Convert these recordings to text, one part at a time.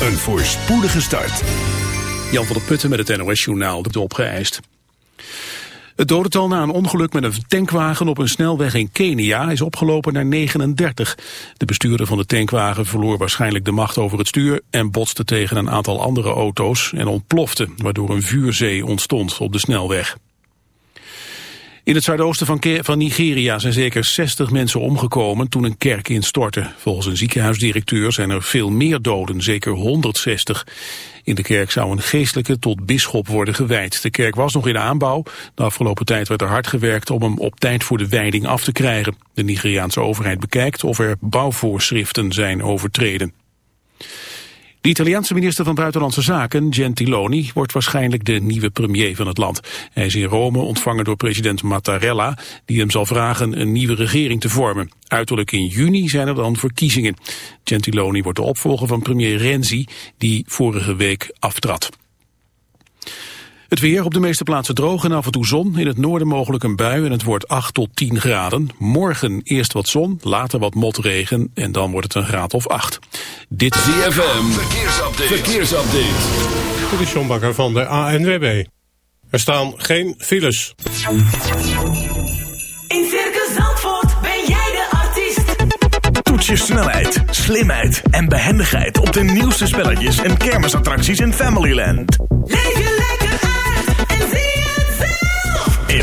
Een voorspoedige start. Jan van der Putten met het NOS-journaal de opgeëist. Het dodental na een ongeluk met een tankwagen op een snelweg in Kenia is opgelopen naar 39. De bestuurder van de tankwagen verloor waarschijnlijk de macht over het stuur en botste tegen een aantal andere auto's en ontplofte, waardoor een vuurzee ontstond op de snelweg. In het zuidoosten van, Nigeria zijn zeker 60 mensen omgekomen toen een kerk instortte. Volgens een ziekenhuisdirecteur zijn er veel meer doden, zeker 160. In de kerk zou een geestelijke tot bisschop worden gewijd. De kerk was nog in aanbouw. De afgelopen tijd werd er hard gewerkt om hem op tijd voor de wijding af te krijgen. De Nigeriaanse overheid bekijkt of er bouwvoorschriften zijn overtreden. De Italiaanse minister van Buitenlandse Zaken, Gentiloni, wordt waarschijnlijk de nieuwe premier van het land. Hij is in Rome ontvangen door president Mattarella, die hem zal vragen een nieuwe regering te vormen. Uiterlijk in juni zijn er dan verkiezingen. Gentiloni wordt de opvolger van premier Renzi, die vorige week aftrad. Het weer op de meeste plaatsen droog en af en toe zon. In het noorden mogelijk een bui en het wordt 8 tot 10 graden. Morgen eerst wat zon, later wat motregen en dan wordt het een graad of 8. Dit is ZFM, verkeersupdate. verkeersupdate. Dit is John Bakker van de ANWB. Er staan geen files. In Circus Zandvoort ben jij de artiest. Toets je snelheid, slimheid en behendigheid op de nieuwste spelletjes en kermisattracties in Familyland. Leef je lekker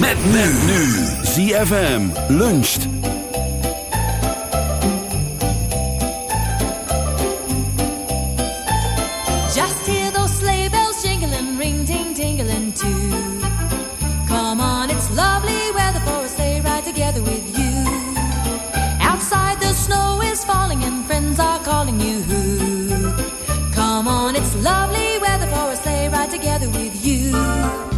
Met nu. ZFM luncht. Just hear those sleigh bells jingling, ring ting tingling too. Come on, it's lovely weather for a sleigh ride together with you. Outside the snow is falling and friends are calling you. Come on, it's lovely weather for a sleigh ride together with you.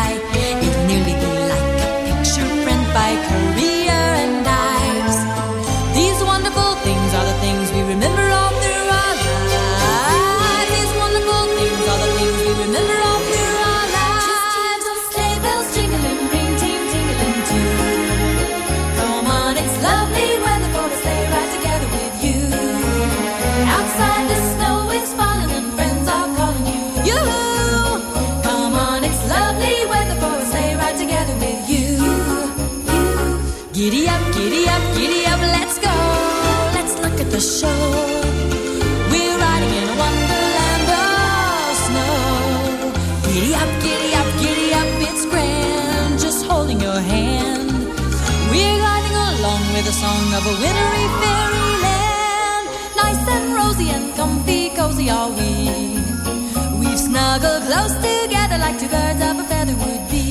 of a wintry fairyland. Nice and rosy and comfy, cozy are we. We've snuggled close together like two birds of a feather would be.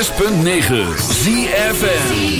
106.9 ZFN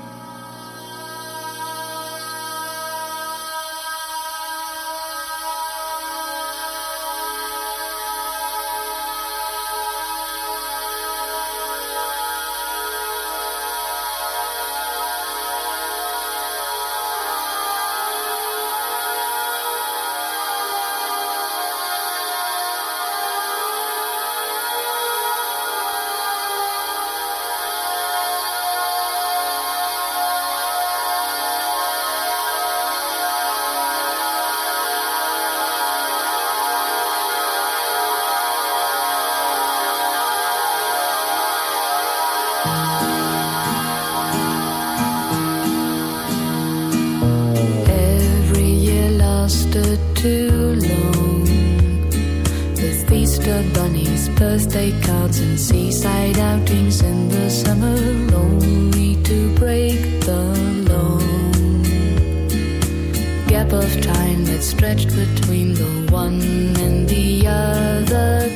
Birthday cards, and seaside outings in the summer, only to break the long gap of time that stretched between the one and the other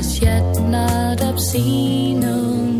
is yet not obscene.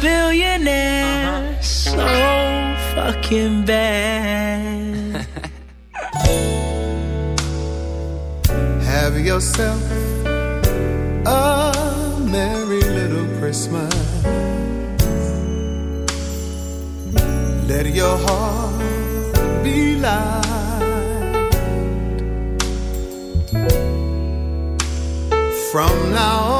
billionaire uh-huh. so fucking bad. Have yourself a merry little Christmas. Let your heart be light. From now on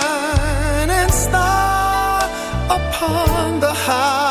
upon the high.